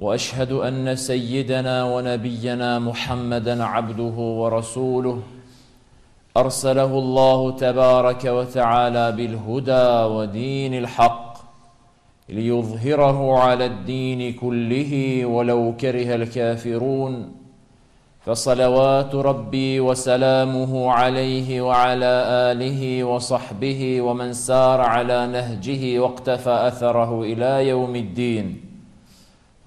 وأشهد أن سيدنا ونبينا محمدا عبده ورسوله. أرسله الله تبارك وتعالى بالهدى ودين الحق ليظهره على الدين كله ولو كره الكافرون. فصلوات ربي وسلامه عليه وعلى آله وصحبه ومن سار على نهجه واقتفى أثره إلى يوم الدين.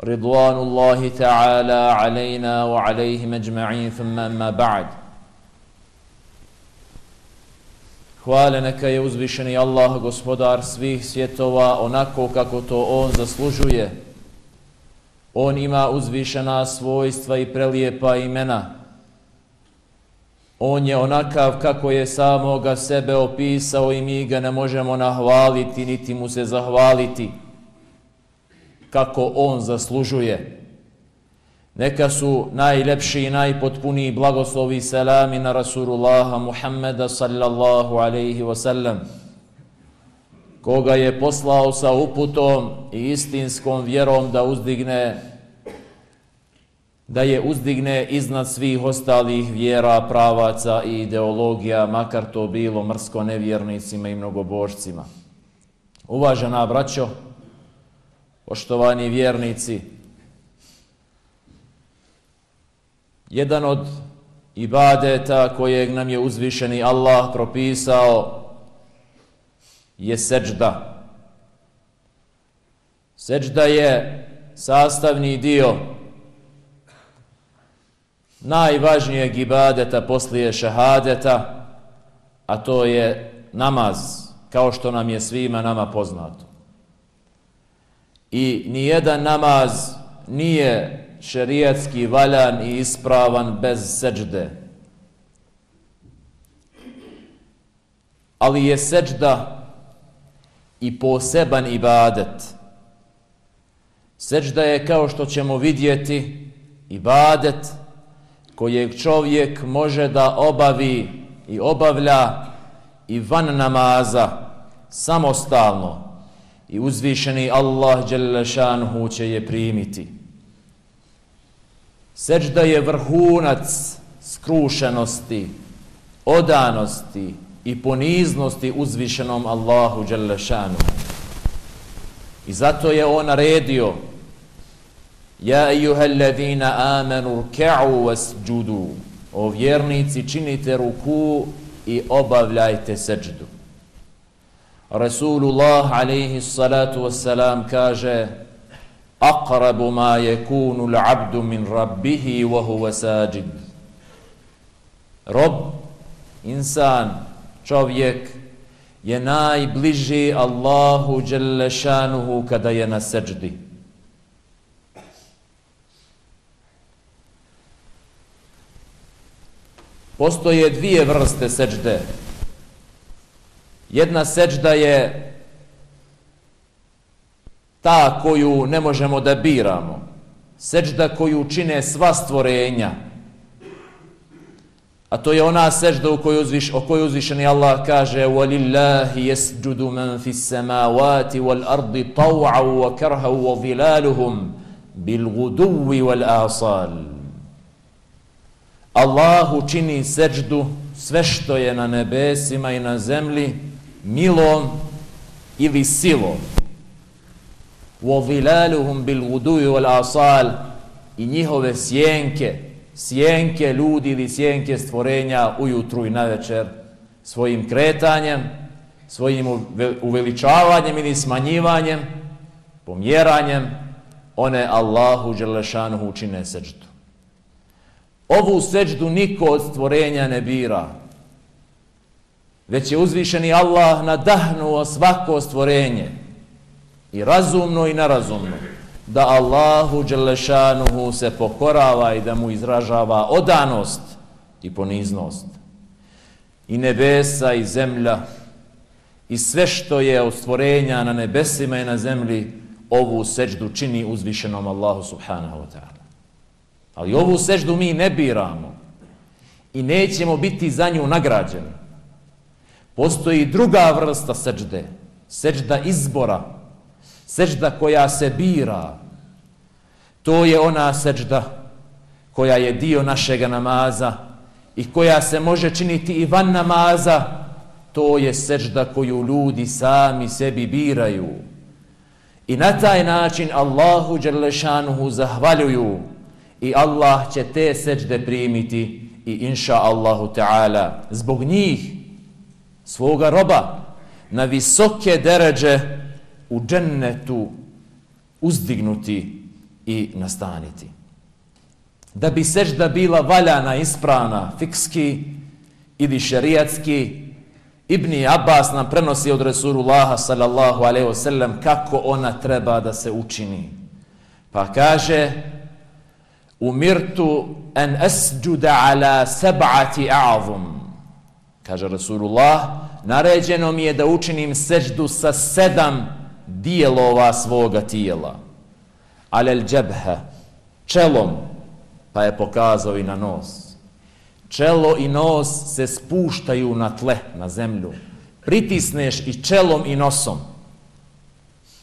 رضوان الله تعالى علينا وعليهم اجمعين ثم اما بعد Hvala neka je uzvišeni Allah, gospodar svih svjetova, onako kako to On zaslužuje. On ima uzvišena svojstva i prelijepa imena. On je onakav kako je samoga sebe opisao i mi ga ne možemo nahvaliti, niti mu se zahvaliti kako on zaslužuje. Neka su najlepši i najpotpuniji blagoslovi selami na Rasulullaha Muhammeda sallallahu alaihi wasallam, koga je poslao sa uputom i istinskom vjerom da uzdigne da je uzdigne iznad svih ostalih vjera, pravaca i ideologija, makar to bilo mrsko nevjernicima i mnogobožcima. Uvažena braćo, poštovani vjernici, jedan od ibadeta kojeg nam je uzvišeni Allah propisao je seđda. Seđda je sastavni dio najvažnijeg ibadeta poslije šahadeta, a to je namaz, kao što nam je svima nama poznato. I nijedan namaz nije šerijatski valjan i ispravan bez seđde. Ali je seđda i poseban ibadet. Seđda je kao što ćemo vidjeti ibadet kojeg čovjek može da obavi i obavlja i van namaza samostalno i uzvišeni Allah Đelešanhu će je primiti. Seđda je vrhunac skrušenosti, odanosti, i poniznosti uzvišenom Allahu Đalešanu. I zato je on naredio Ja ejuha alladhina amanu rka'u wasjudu O vjernici činite ruku i obavljajte seđdu. Rasulullah alaihi salatu wassalam kaže Aqrabu ma yakunu l'abdu min rabbihi wa huwa sajid. Rob, insan, čovjek je najbliži Allahu Đelešanuhu kada je na seđdi. Postoje dvije vrste seđde. Jedna seđda je ta koju ne možemo da biramo. Seđda koju čine sva stvorenja, A to je ona sežda u kojoj uzviš, o kojoj uzvišeni Allah kaže وَلِلَّهِ يَسْجُدُ مَنْ فِي السَّمَاوَاتِ وَالْأَرْضِ طَوْعَ وَكَرْهَ وَظِلَالُهُمْ بِالْغُدُوِّ وَالْآصَالِ Allahu čini seždu sve što je na nebesima i na zemlji milom ili silom. وَظِلَالُهُمْ بِالْغُدُوِّ وَالْآصَالِ i njihove sjenke sjenke ljudi ili sjenke stvorenja ujutru i navečer svojim kretanjem, svojim uveličavanjem ili smanjivanjem, pomjeranjem, one Allahu Đelešanuhu učine seđdu. Ovu seđdu niko od stvorenja ne bira, već je uzvišeni Allah nadahnuo svako stvorenje, i razumno i nerazumno, da Allahu Đelešanuhu se pokorava i da mu izražava odanost i poniznost. I nebesa i zemlja i sve što je od stvorenja na nebesima i na zemlji ovu seđdu čini uzvišenom Allahu subhanahu wa ta'ala. Ali ovu seždu mi ne biramo i nećemo biti za nju nagrađeni. Postoji druga vrsta seđde, seđda izbora, seđda koja se bira. To je ona seđda koja je dio našeg namaza i koja se može činiti i van namaza. To je seđda koju ljudi sami sebi biraju. I na taj način Allahu Đerlešanuhu zahvaljuju i Allah će te seđde primiti i inša Allahu Ta'ala zbog njih svoga roba na visoke deređe u džennetu uzdignuti i nastaniti. Da bi sežda bila valjana, ispravna, fikski ili šerijatski, Ibni Abbas nam prenosi od Resulullaha sallallahu alaihi wasallam kako ona treba da se učini. Pa kaže, umirtu en esđuda ala seb'ati a'zum. Kaže Rasulullah, naređeno mi je da učinim seždu sa sedam dijelova svoga tijela. Alel džebhe, čelom, pa je pokazao i na nos. Čelo i nos se spuštaju na tle, na zemlju. Pritisneš i čelom i nosom.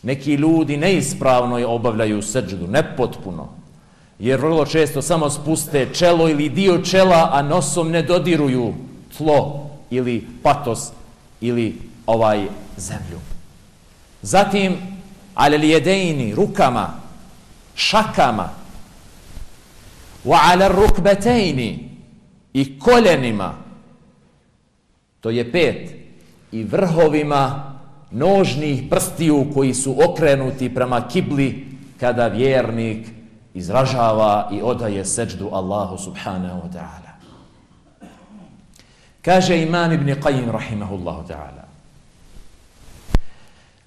Neki ljudi neispravno je obavljaju seždu, nepotpuno jer vrlo često samo spuste čelo ili dio čela, a nosom ne dodiruju tlo ili patos ili ovaj zemlju. Zatim, ali rukama, šakama, wa ala rukbetejni i koljenima, to je pet, i vrhovima nožnih prstiju koji su okrenuti prema kibli kada vjernik izražava i odaje seđdu Allahu subhanahu wa ta'ala. Kaže imam ibn Qayyim rahimahullahu ta'ala.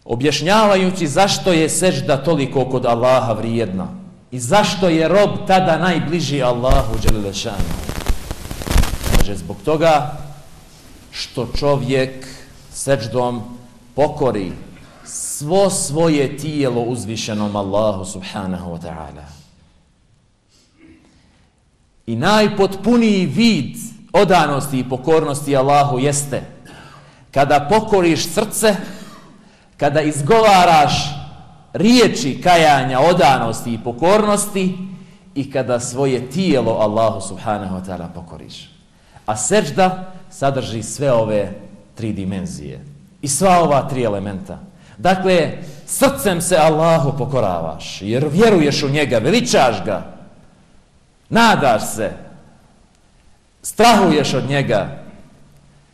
Objašnjavajući zašto je sežda toliko kod Allaha vrijedna i zašto je rob tada najbliži Allahu Đelešanu. Kaže zbog toga što čovjek seždom pokori svo svoje tijelo uzvišenom Allahu subhanahu wa ta'ala. I najpotpuniji vid odanosti i pokornosti Allahu jeste kada pokoriš srce, kada izgovaraš riječi kajanja, odanosti i pokornosti i kada svoje tijelo Allahu subhanahu wa ta'ala pokoriš. A sežda sadrži sve ove tri dimenzije i sva ova tri elementa. Dakle, srcem se Allahu pokoravaš jer vjeruješ u njega, veličaš ga, nadaš se, strahuješ od njega,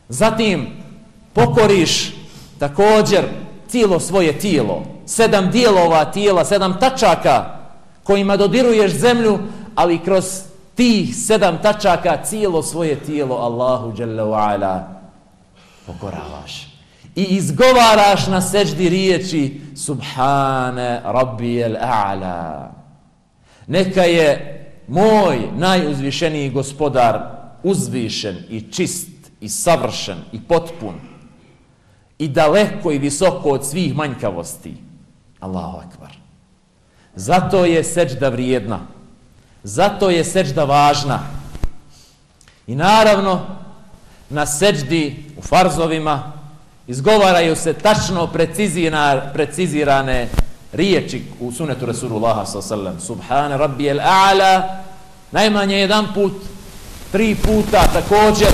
zatim pokoriš također cijelo svoje tijelo, sedam dijelova tijela, sedam tačaka kojima dodiruješ zemlju, ali kroz tih sedam tačaka cijelo svoje tijelo Allahu Jalla wa pokoravaš. I izgovaraš na seđdi riječi Subhane Rabbijel A'la. Neka je moj najuzvišeniji gospodar uzvišen i čist i savršen i potpun i daleko i visoko od svih manjkavosti. Allahu akbar. Zato je seđda vrijedna. Zato je seđda važna. I naravno, na seđdi u farzovima izgovaraju se tačno precizirane riječi u sunetu Rasulullaha s.a.v. Subhane rabbi el a'la najmanje jedan put tri puta također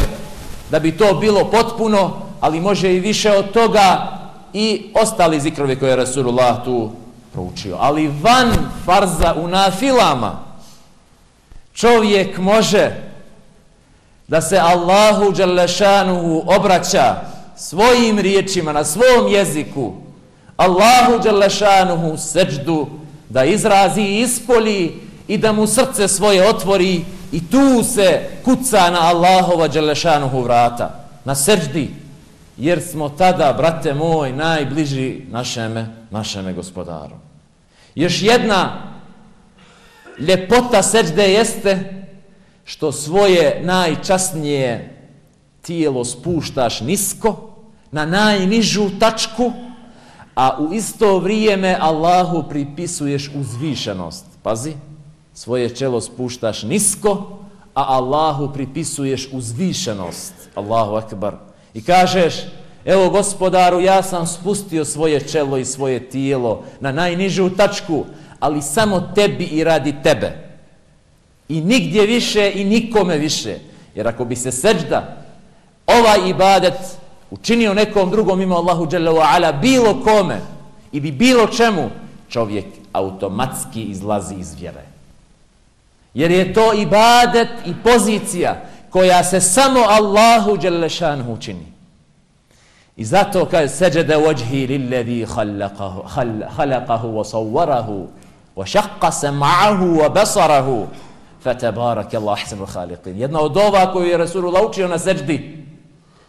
da bi to bilo potpuno ali može i više od toga i ostali zikrovi koje je Rasulullah tu proučio. Ali van farza u nafilama čovjek može da se Allahu Đalešanuhu obraća svojim riječima na svom jeziku Allahu Đalešanuhu seđdu da izrazi i ispoli i da mu srce svoje otvori i tu se kuca na Allahova Đelešanuhu vrata na srđdi, jer smo tada, brate moj, najbliži našeme, našeme gospodaru. Još jedna ljepota srđde jeste što svoje najčasnije tijelo spuštaš nisko na najnižu tačku, a u isto vrijeme Allahu pripisuješ uzvišenost. Pazi, svoje čelo spuštaš nisko, a Allahu pripisuješ uzvišenost. Allahu akbar. I kažeš, evo gospodaru, ja sam spustio svoje čelo i svoje tijelo na najnižu tačku, ali samo tebi i radi tebe. I nigdje više i nikome više. Jer ako bi se seđda, ovaj ibadet učinio nekom drugom ima Allahu Jalla ala bilo kome i bi bilo čemu, čovjek automatski izlazi iz vjere. Jer je to ibadet i pozicija koja se samo Allahu Jalla čini. I zato kaže seđede vođhi lilladi halakahu wa sawwarahu wa šakka sam'ahu wa basarahu fatabarak Allah ahsanu khaliqin. Jedna od ova koju je Rasulullah učio na seđdi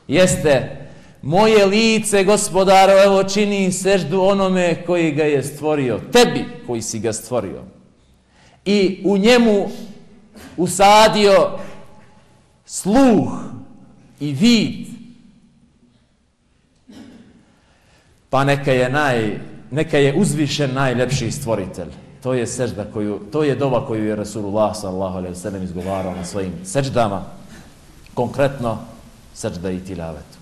jeste moje lice, gospodaro, evo čini seždu onome koji ga je stvorio, tebi koji si ga stvorio. I u njemu usadio sluh i vid. Pa neka je, naj, neka je uzvišen najlepši stvoritelj. To je sežda koju, to je doba koju je Rasulullah sallallahu alejhi ve sellem izgovarao na svojim seždama, konkretno sežda i tilavetu.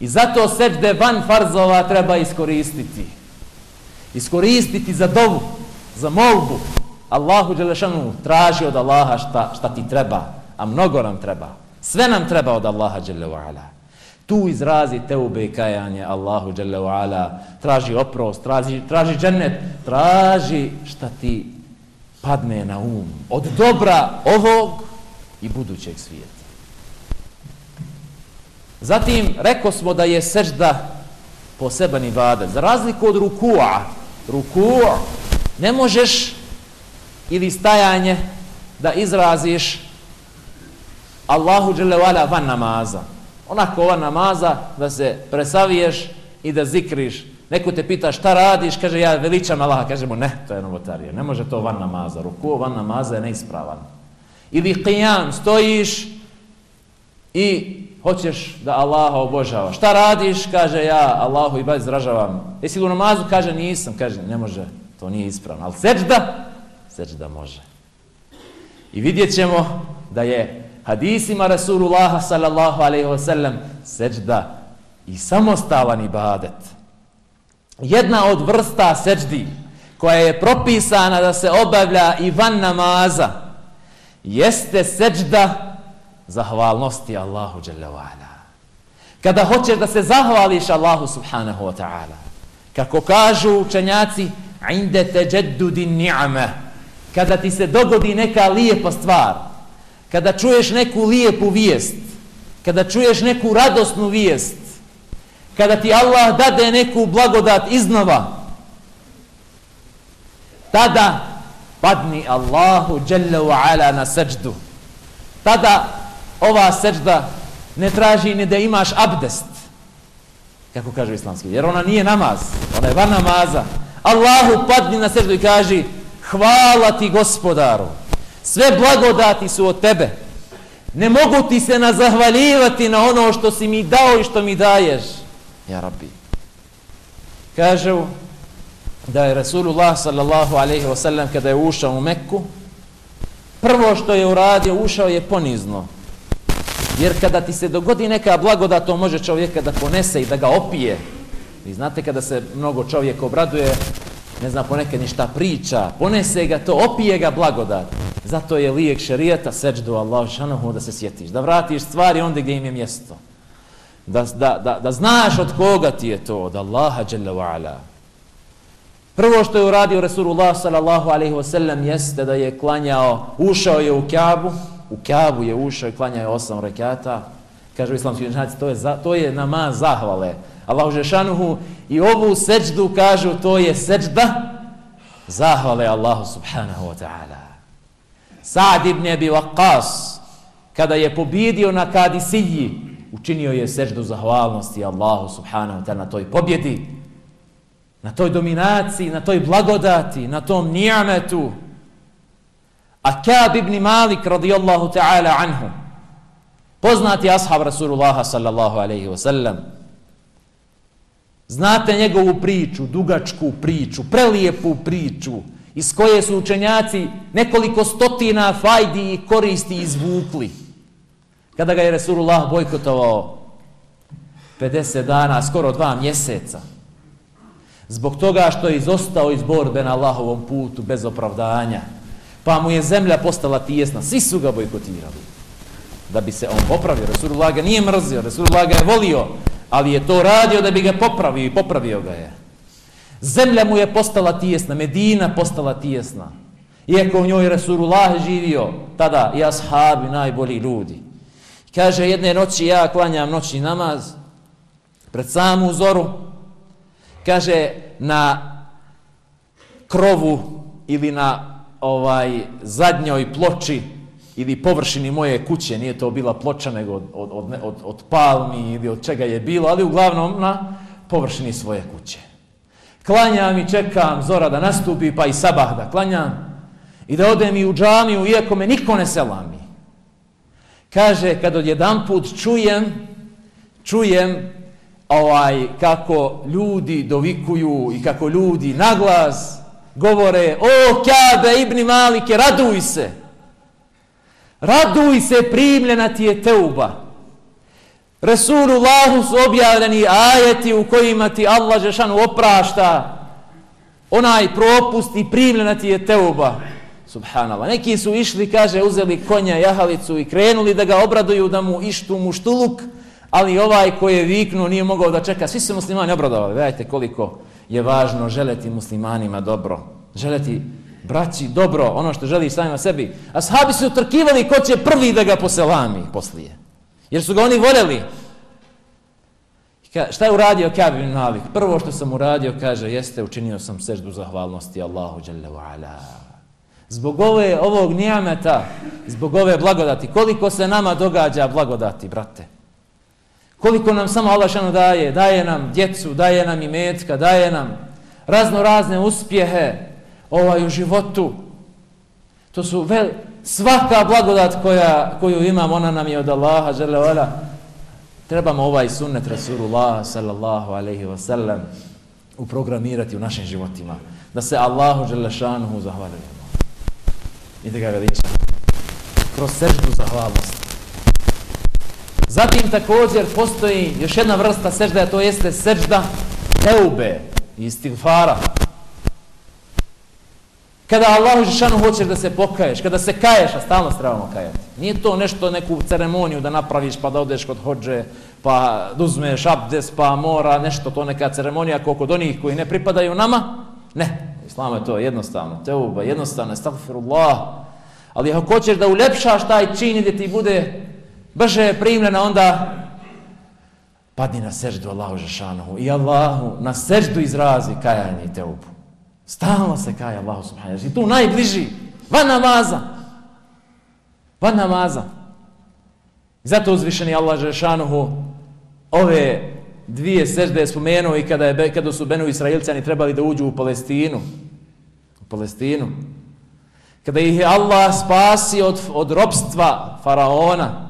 I zato sećde van farzova treba iskoristiti. Iskoristiti za dovu, za molbu. Allahu Đelešanu traži od Allaha šta, šta ti treba, a mnogo nam treba. Sve nam treba od Allaha Đelešanu. Tu izrazi teube i kajanje Allahu Đelešanu. Traži oprost, traži, traži džennet, traži šta ti padne na um. Od dobra ovog i budućeg svijeta. Zatim, reko smo da je sežda poseban ibadet. Za razliku od rukua, rukua, ne možeš ili stajanje da izraziš Allahu dželevala van namaza. Onako van namaza da se presaviješ i da zikriš. Neko te pita šta radiš, kaže ja veličam Allaha, kaže mu ne, to je novotarija. Ne može to van namaza. Ruku van namaza je neispravan. Ili qiyam, stojiš i hoćeš da Allaha obožavaš. Šta radiš? Kaže ja Allahu i ba izražavam. Jesi li u namazu? Kaže nisam. Kaže ne može, to nije ispravno. Ali seđda? Seđda može. I vidjet ćemo da je hadisima Rasulullah sallallahu alaihi wasallam seđda i samostalan ibadet. Jedna od vrsta seđdi koja je propisana da se obavlja i van namaza jeste seđda zahvalnosti Allahu Jalla. Kada hoćeš da se zahvališ Allahu subhanahu wa ta'ala, kako kažu učenjaci, inde te džeddudi ni'ame, kada ti se dogodi neka lijepa stvar, kada čuješ neku lijepu vijest, kada čuješ neku radosnu vijest, kada ti Allah dade neku blagodat iznova, tada padni Allahu Jalla wa'ala na seđdu. Tada ova seđda ne traži ni da imaš abdest, kako kaže islamski, jer ona nije namaz, ona je van namaza. Allahu padni na seždu i kaži, hvala ti gospodaru, sve blagodati su od tebe, ne mogu ti se nazahvaljivati na ono što si mi dao i što mi daješ. Ja rabbi. Kažu da je Rasulullah sallallahu alaihi wa sallam kada je ušao u Mekku, prvo što je uradio, ušao je ponizno, Jer kada ti se dogodi neka blagodat, to može čovjeka da ponese i da ga opije. Vi znate kada se mnogo čovjek obraduje, ne zna ponekad ništa priča, ponese ga to, opije ga blagodat. Zato je lijek šerijeta, seđdu Allah, šanohu, da se sjetiš, da vratiš stvari onda gdje im je mjesto. Da, da, da, da znaš od koga ti je to, od Allaha jalla wa'ala. Prvo što je uradio Resulullah sallallahu alaihi wa sallam jeste da je klanjao, ušao je u Kjabu, u Kabu je ušao i klanjao je osam rekata, kažu islamski učenjaci, to je, za, to je namaz zahvale. Allahu Žešanuhu i ovu seđdu kažu, to je seđda zahvale Allahu subhanahu wa ta'ala. Sa'd ibn Abi Waqqas, kada je pobjedio na Kadisiji, učinio je seđdu zahvalnosti Allahu subhanahu wa ta'ala na toj pobjedi. na toj dominaciji, na toj blagodati, na tom nijametu. A Kab ibn Malik radijallahu ta'ala anhu, poznati ashab Rasulullaha sallallahu alaihi wa sallam, znate njegovu priču, dugačku priču, prelijepu priču, iz koje su učenjaci nekoliko stotina fajdi i koristi izvukli. Kada ga je Resulullah bojkotovao 50 dana, skoro dva mjeseca, zbog toga što je izostao iz borbe na Allahovom putu bez opravdanja, pa mu je zemlja postala tijesna, svi su ga bojkotirali. Da bi se on popravio, Resulullah ga nije mrzio, Resulullah ga je volio, ali je to radio da bi ga popravio i popravio ga je. Zemlja mu je postala tijesna, Medina postala tijesna. Iako u njoj Resulullah živio, tada i ashabi, najbolji ljudi. Kaže, jedne noći ja klanjam noćni namaz, pred samu zoru, kaže, na krovu ili na ovaj zadnjoj ploči ili površini moje kuće, nije to bila ploča nego od, od, od, od, od palmi ili od čega je bilo, ali uglavnom na površini svoje kuće klanjam i čekam zora da nastupi, pa i sabah da klanjam i da odem i u džamiju, iako me niko ne selami. Kaže, kad odjedan put čujem, čujem ovaj, kako ljudi dovikuju i kako ljudi naglas govore, o, Kjabe, Ibni Malike, raduj se. Raduj se, primljena ti je teuba. Resulullahu su objavljeni ajeti u kojima ti Allah Žešanu oprašta onaj propust i primljena ti je teuba. Subhanallah. Neki su išli, kaže, uzeli konja, jahalicu i krenuli da ga obraduju, da mu ištu muštuluk, ali ovaj koji je viknuo nije mogao da čeka. Svi su muslimani obradovali. Vedajte koliko je važno želeti muslimanima dobro. Želeti braći dobro, ono što želi samima sebi. A sahabi su utrkivali ko će prvi da ga poselami poslije. Jer su ga oni voljeli. Ka, šta je uradio Kab ibn Malik? Prvo što sam uradio, kaže, jeste, učinio sam seždu zahvalnosti Allahu Jalla wa'ala. Zbog ove, ovog nijameta, zbog ove blagodati, koliko se nama događa blagodati, brate? Koliko nam samo Allah šano daje? Daje nam djecu, daje nam imetka, daje nam razno razne uspjehe ovaj, u životu. To su vel, svaka blagodat koja, koju imam, ona nam je od Allaha, žele ola. Trebamo ovaj sunnet Rasulullah sallallahu alaihi wa sallam uprogramirati u našim životima. Da se Allahu žele šanuhu zahvaljujemo. I da ga veličamo. Kroz seždu zahvalnost. Zatim također postoji još jedna vrsta sežda, to jeste sežda teube, i istigfara. Kada Allahu Žešanu hoćeš da se pokaješ, kada se kaješ, a stalno trebamo kajati. Nije to nešto, neku ceremoniju da napraviš pa da odeš kod hođe, pa da uzmeš abdes, pa mora, nešto, to neka ceremonija kako kod onih koji ne pripadaju nama. Ne, Islam je to jednostavno, teuba, jednostavno, estagfirullah. Ali ako hoćeš da uljepšaš taj čin i da ti bude brže primljena, onda padni na seždu Allahu Žešanu i Allahu na seždu izrazi kajanje i teubu. Stalno se kaje Allahu subhanahu wa ta'ala. Tu najbliži, van namaza. Van namaza. I zato uzvišeni Allah Žešanuhu ove dvije sežde je spomenuo i kada, je, kada su Benu Israilcani trebali da uđu u Palestinu. U Palestinu. Kada ih je Allah spasio od, od robstva faraona,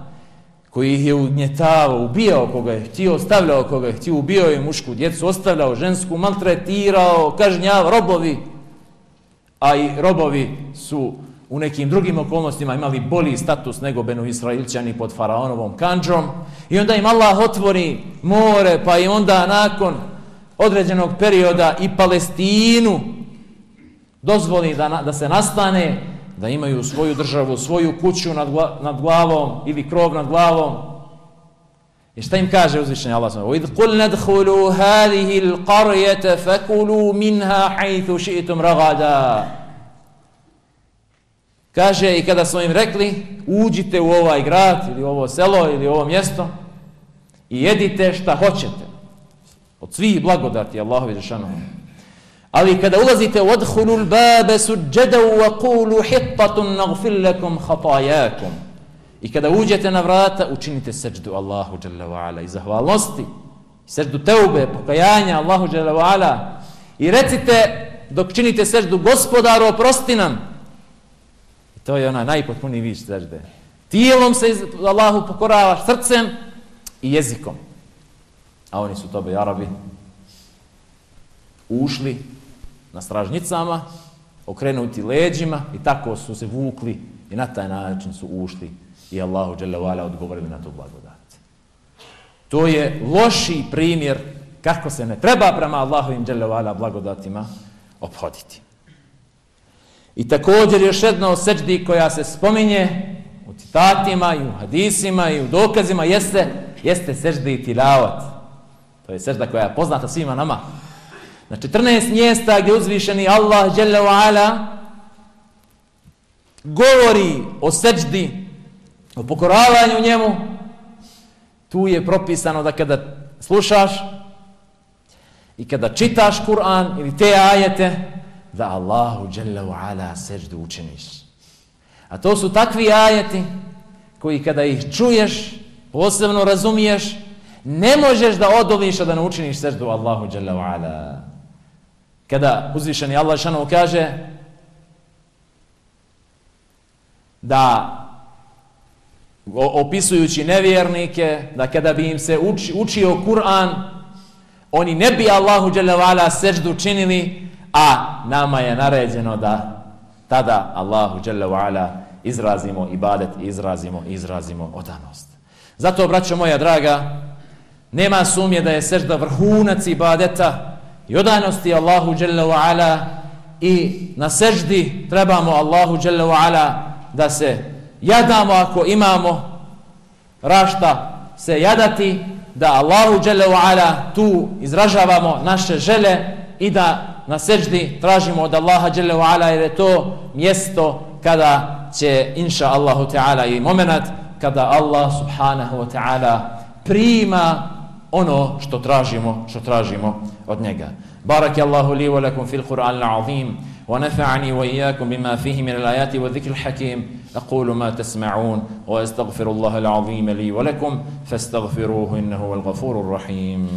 koji ih je ugnjetavao, ubijao koga je htio, ostavljao koga je htio, ubio je mušku djecu, ostavljao žensku, maltretirao, kažnjav, robovi. A i robovi su u nekim drugim okolnostima imali bolji status nego Benu Israilčani pod faraonovom kanđom. I onda im Allah otvori more, pa i onda nakon određenog perioda i Palestinu dozvoli da, da se nastane da imaju svoju državu, svoju kuću nad, gla, nad glavom ili krov nad glavom. I šta im kaže uzvišenje Allah s.a. وَإِذْ قُلْنَ hadhihi هَذِهِ الْقَرْيَةَ فَكُلُوا مِنْهَا حَيْثُ شِئِتُمْ رَغَدَا Kaže i kada smo im rekli uđite u ovaj grad ili ovo selo ili ovo mjesto i jedite šta hoćete od svih blagodati Allahovi za. Ali kada ulazite u adhulu l-babe suđeda wa kulu hittatun nagfir lakum hatajakum. I kada uđete na vrata, učinite seđdu Allahu jalla wa'ala i zahvalnosti. Seđdu teube, pokajanja Allahu jalla wa'ala. I recite, dok činite seždu, gospodaru, oprosti nam. I to je ona najpotpuniji vid sežde. Tijelom se Allahu pokoravaš, srcem i jezikom. A oni su tobe Arabi ušli na stražnicama, okrenuti leđima i tako su se vukli i na taj način su ušli i Allahu dželle odgovorili na to blagodat. To je loši primjer kako se ne treba prema Allahovim dželle blagodatima obhoditi. I također još jedna od seđdi koja se spominje u citatima i u hadisima i u dokazima jeste, jeste seđdi tilavat. To je sežda koja je poznata svima nama. Na 14 mjesta gdje uzvišeni Allah dželle ala govori o seđdi, o pokoravanju njemu, tu je propisano da kada slušaš i kada čitaš Kur'an ili te ajete, da Allahu dželle ala seđdu učiniš. A to su takvi ajeti koji kada ih čuješ, posebno razumiješ, ne možeš da odoliš da ne učiniš seždu Allahu dželle ala. Kada uzvišeni Allah šanov kaže da opisujući nevjernike, da kada bi im se uči, učio Kur'an, oni ne bi Allahu dželevala seždu činili, a nama je naređeno da tada Allahu dželevala izrazimo ibadet, izrazimo, izrazimo odanost. Zato, braćo moja draga, nema sumnje da je sežda vrhunac ibadeta i odanosti Allahu dželevala i na seždi trebamo Allahu dželevala da se jadamo ako imamo rašta se jadati da Allahu dželle ala tu izražavamo naše žele i da na seždi tražimo od Allaha dželle ala jer je to mjesto kada će inša Allahu ta'ala i momenat kada Allah subhanahu wa ta'ala prima ono što tražimo što tražimo od njega. بارك الله لي ولكم في القرآن العظيم ونفعني وإياكم بما فيه من الآيات والذكر الحكيم أقول ما تسمعون وأستغفر الله العظيم لي ولكم فاستغفروه إنه هو الغفور الرحيم